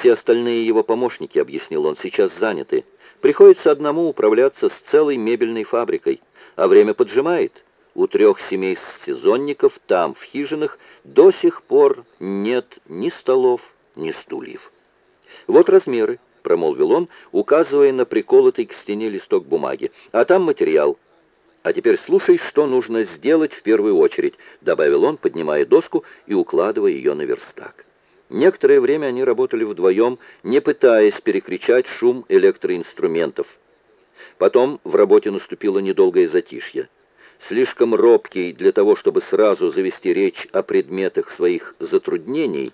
Все остальные его помощники, объяснил он, сейчас заняты. Приходится одному управляться с целой мебельной фабрикой, а время поджимает. У трех семей сезонников там, в хижинах, до сих пор нет ни столов, ни стульев. Вот размеры, промолвил он, указывая на приколотый к стене листок бумаги. А там материал. А теперь слушай, что нужно сделать в первую очередь, добавил он, поднимая доску и укладывая ее на верстак. Некоторое время они работали вдвоем, не пытаясь перекричать шум электроинструментов. Потом в работе наступило недолгое затишье. Слишком робкий для того, чтобы сразу завести речь о предметах своих затруднений,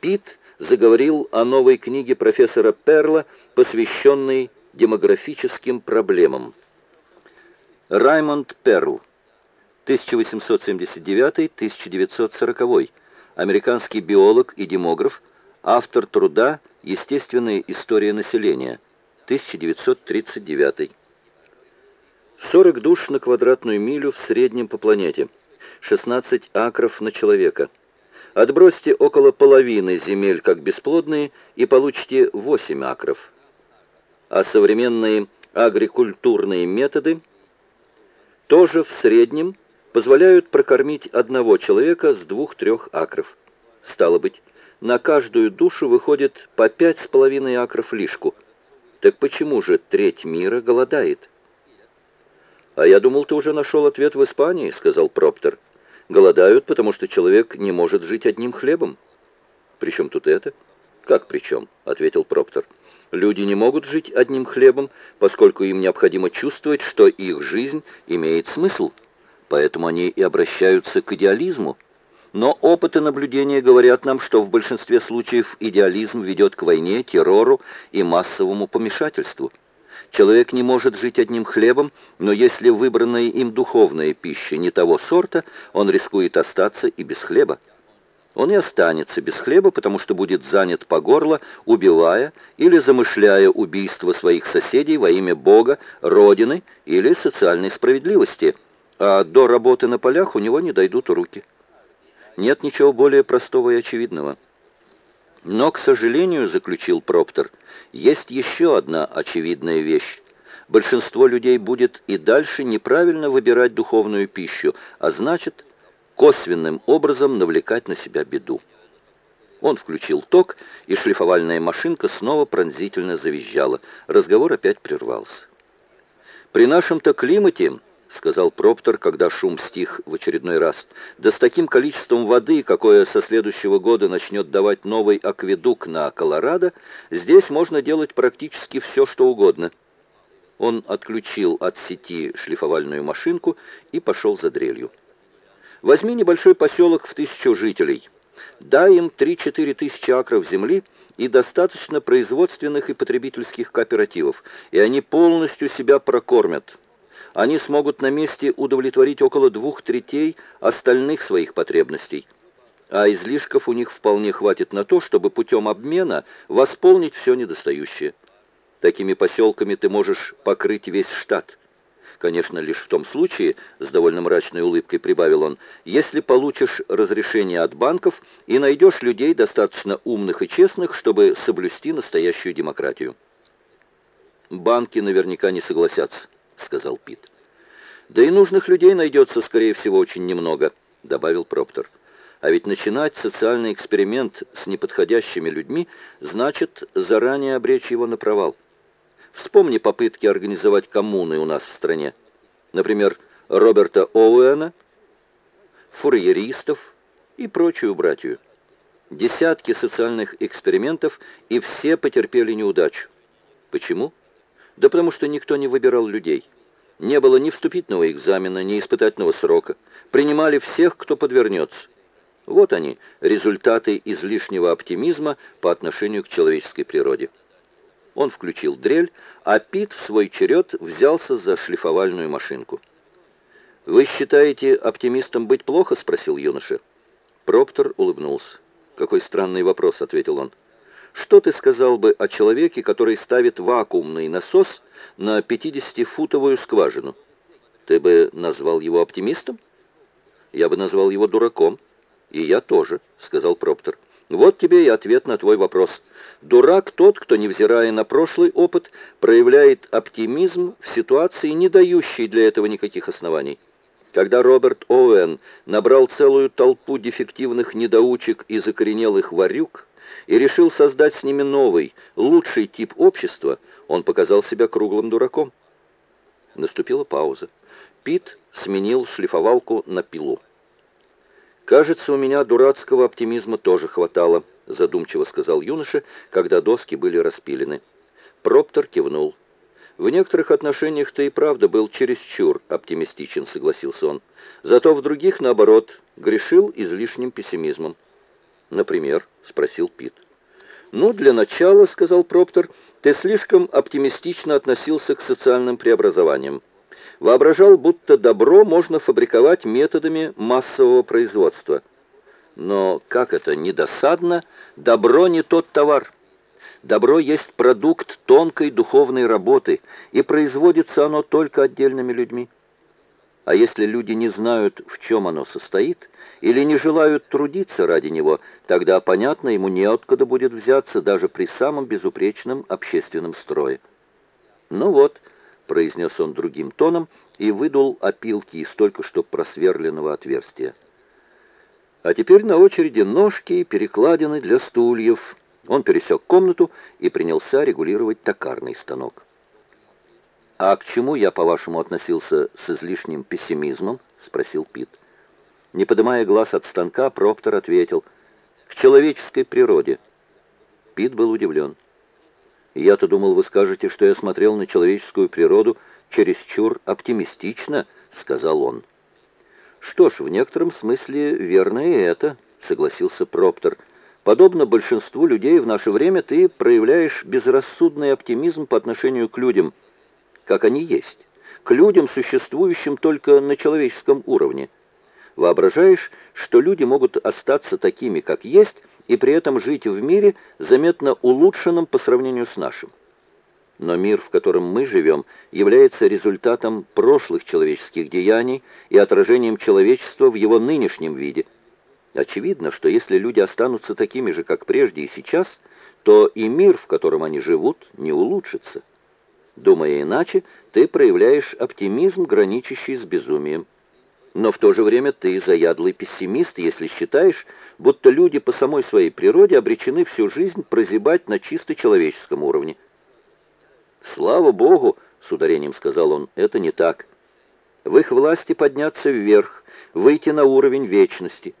Пит заговорил о новой книге профессора Перла, посвященной демографическим проблемам. Раймонд Перл, 1879-1940 американский биолог и демограф, автор труда «Естественная история населения», 1939. 40 душ на квадратную милю в среднем по планете, 16 акров на человека. Отбросьте около половины земель как бесплодные и получите 8 акров. А современные агрикультурные методы тоже в среднем позволяют прокормить одного человека с двух-трех акров. Стало быть, на каждую душу выходит по пять с половиной акров лишку. Так почему же треть мира голодает? «А я думал, ты уже нашел ответ в Испании», — сказал Проптер. «Голодают, потому что человек не может жить одним хлебом». «При чем тут это?» «Как при чем?» — ответил Проптер. «Люди не могут жить одним хлебом, поскольку им необходимо чувствовать, что их жизнь имеет смысл» поэтому они и обращаются к идеализму. Но опыты наблюдения говорят нам, что в большинстве случаев идеализм ведет к войне, террору и массовому помешательству. Человек не может жить одним хлебом, но если выбранная им духовная пища не того сорта, он рискует остаться и без хлеба. Он и останется без хлеба, потому что будет занят по горло, убивая или замышляя убийство своих соседей во имя Бога, Родины или социальной справедливости – а до работы на полях у него не дойдут руки. Нет ничего более простого и очевидного. Но, к сожалению, заключил Проптер, есть еще одна очевидная вещь. Большинство людей будет и дальше неправильно выбирать духовную пищу, а значит, косвенным образом навлекать на себя беду. Он включил ток, и шлифовальная машинка снова пронзительно завизжала. Разговор опять прервался. При нашем-то климате — сказал Проптер, когда шум стих в очередной раз. «Да с таким количеством воды, какое со следующего года начнет давать новый акведук на Колорадо, здесь можно делать практически все, что угодно». Он отключил от сети шлифовальную машинку и пошел за дрелью. «Возьми небольшой поселок в тысячу жителей. Дай им 3-4 тысячи акров земли и достаточно производственных и потребительских кооперативов, и они полностью себя прокормят» они смогут на месте удовлетворить около двух третей остальных своих потребностей. А излишков у них вполне хватит на то, чтобы путем обмена восполнить все недостающее. Такими поселками ты можешь покрыть весь штат. Конечно, лишь в том случае, с довольно мрачной улыбкой прибавил он, если получишь разрешение от банков и найдешь людей достаточно умных и честных, чтобы соблюсти настоящую демократию. Банки наверняка не согласятся. — сказал Пит. «Да и нужных людей найдется, скорее всего, очень немного», — добавил Проптер. «А ведь начинать социальный эксперимент с неподходящими людьми значит заранее обречь его на провал. Вспомни попытки организовать коммуны у нас в стране. Например, Роберта Оуэна, фурьеристов и прочую братью. Десятки социальных экспериментов, и все потерпели неудачу. Почему?» Да потому что никто не выбирал людей. Не было ни вступительного экзамена, ни испытательного срока. Принимали всех, кто подвернется. Вот они, результаты излишнего оптимизма по отношению к человеческой природе. Он включил дрель, а Пит в свой черед взялся за шлифовальную машинку. «Вы считаете оптимистом быть плохо?» — спросил юноша. Проптер улыбнулся. «Какой странный вопрос», — ответил он. Что ты сказал бы о человеке, который ставит вакуумный насос на 50-футовую скважину? Ты бы назвал его оптимистом? Я бы назвал его дураком. И я тоже, сказал Проптер. Вот тебе и ответ на твой вопрос. Дурак тот, кто, невзирая на прошлый опыт, проявляет оптимизм в ситуации, не дающей для этого никаких оснований. Когда Роберт Оуэн набрал целую толпу дефективных недоучек и закоренелых варюк и решил создать с ними новый, лучший тип общества, он показал себя круглым дураком. Наступила пауза. Пит сменил шлифовалку на пилу. «Кажется, у меня дурацкого оптимизма тоже хватало», задумчиво сказал юноша, когда доски были распилены. Проптер кивнул. «В некоторых отношениях ты и правда был чересчур оптимистичен», — согласился он. «Зато в других, наоборот, грешил излишним пессимизмом». «Например?» — спросил Пит. «Ну, для начала, — сказал Проптер, — ты слишком оптимистично относился к социальным преобразованиям воображал, будто добро можно фабриковать методами массового производства. Но, как это недосадно, добро не тот товар. Добро есть продукт тонкой духовной работы, и производится оно только отдельными людьми. А если люди не знают, в чем оно состоит, или не желают трудиться ради него, тогда, понятно, ему неоткуда будет взяться даже при самом безупречном общественном строе. Ну вот, — произнес он другим тоном и выдул опилки из только что просверленного отверстия. «А теперь на очереди ножки и перекладины для стульев». Он пересек комнату и принялся регулировать токарный станок. «А к чему я, по-вашему, относился с излишним пессимизмом?» — спросил Пит. Не поднимая глаз от станка, Проптор ответил. «К человеческой природе». Пит был удивлен. Я-то думал, вы скажете, что я смотрел на человеческую природу чересчур оптимистично, сказал он. Что ж, в некотором смысле верно и это, согласился Проптер. Подобно большинству людей в наше время ты проявляешь безрассудный оптимизм по отношению к людям, как они есть, к людям, существующим только на человеческом уровне. Воображаешь, что люди могут остаться такими, как есть, и при этом жить в мире, заметно улучшенном по сравнению с нашим. Но мир, в котором мы живем, является результатом прошлых человеческих деяний и отражением человечества в его нынешнем виде. Очевидно, что если люди останутся такими же, как прежде и сейчас, то и мир, в котором они живут, не улучшится. Думая иначе, ты проявляешь оптимизм, граничащий с безумием. Но в то же время ты заядлый пессимист, если считаешь, будто люди по самой своей природе обречены всю жизнь прозябать на чисто человеческом уровне. «Слава Богу!» — с ударением сказал он, — «это не так. В их власти подняться вверх, выйти на уровень вечности».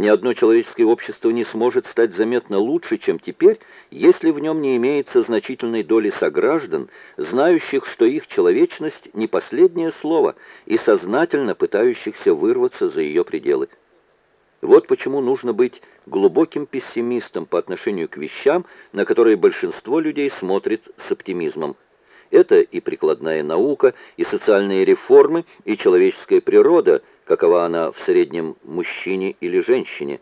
Ни одно человеческое общество не сможет стать заметно лучше, чем теперь, если в нем не имеется значительной доли сограждан, знающих, что их человечность не последнее слово, и сознательно пытающихся вырваться за ее пределы. Вот почему нужно быть глубоким пессимистом по отношению к вещам, на которые большинство людей смотрит с оптимизмом. Это и прикладная наука, и социальные реформы, и человеческая природа, какова она в среднем мужчине или женщине.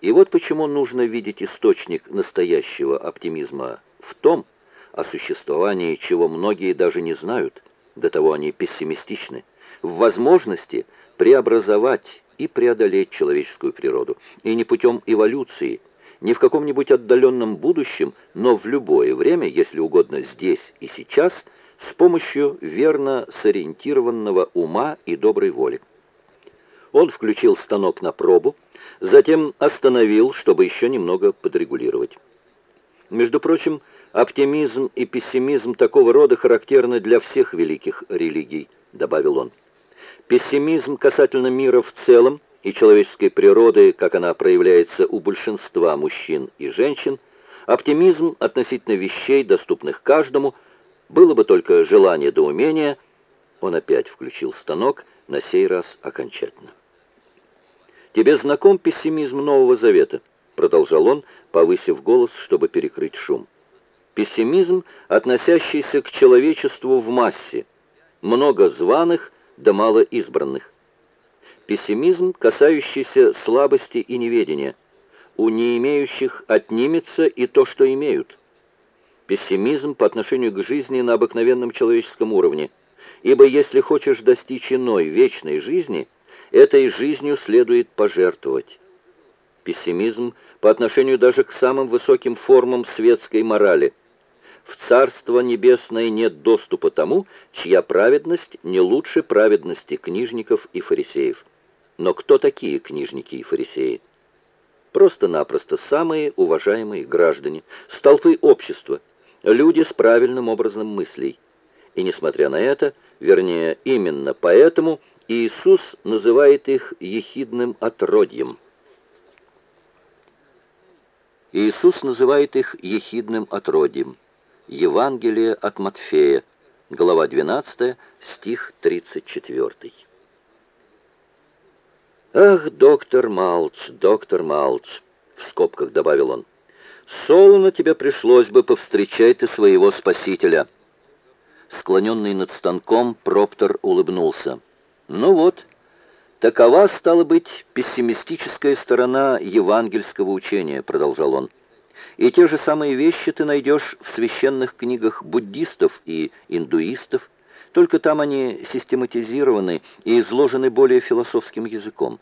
И вот почему нужно видеть источник настоящего оптимизма в том, о существовании чего многие даже не знают, до того они пессимистичны, в возможности преобразовать и преодолеть человеческую природу, и не путем эволюции, не в каком-нибудь отдаленном будущем, но в любое время, если угодно здесь и сейчас, с помощью верно сориентированного ума и доброй воли. Он включил станок на пробу, затем остановил, чтобы еще немного подрегулировать. Между прочим, оптимизм и пессимизм такого рода характерны для всех великих религий, добавил он. Пессимизм касательно мира в целом и человеческой природы, как она проявляется у большинства мужчин и женщин, оптимизм относительно вещей, доступных каждому, было бы только желание до умения, он опять включил станок, на сей раз окончательно. «Тебе знаком пессимизм Нового Завета?» продолжал он, повысив голос, чтобы перекрыть шум. «Пессимизм, относящийся к человечеству в массе, много званых да мало избранных. Пессимизм, касающийся слабости и неведения. У не имеющих отнимется и то, что имеют. Пессимизм по отношению к жизни на обыкновенном человеческом уровне. Ибо если хочешь достичь иной, вечной жизни, этой жизнью следует пожертвовать. пессимизм по отношению даже к самым высоким формам светской морали. В Царство Небесное нет доступа тому, чья праведность не лучше праведности книжников и фарисеев. Но кто такие книжники и фарисеи? Просто-напросто самые уважаемые граждане, столпы общества, люди с правильным образом мыслей. И несмотря на это, вернее, именно поэтому Иисус называет их ехидным отродьем. Иисус называет их ехидным отродьем. Евангелие от Матфея, глава 12, стих 34. «Ах, доктор Малч, доктор Малч!» — в скобках добавил он. «Солоно тебе пришлось бы повстречать ты своего спасителя». Склоненный над станком, Проптор улыбнулся. «Ну вот, такова, стала быть, пессимистическая сторона евангельского учения», — продолжал он. «И те же самые вещи ты найдешь в священных книгах буддистов и индуистов, только там они систематизированы и изложены более философским языком.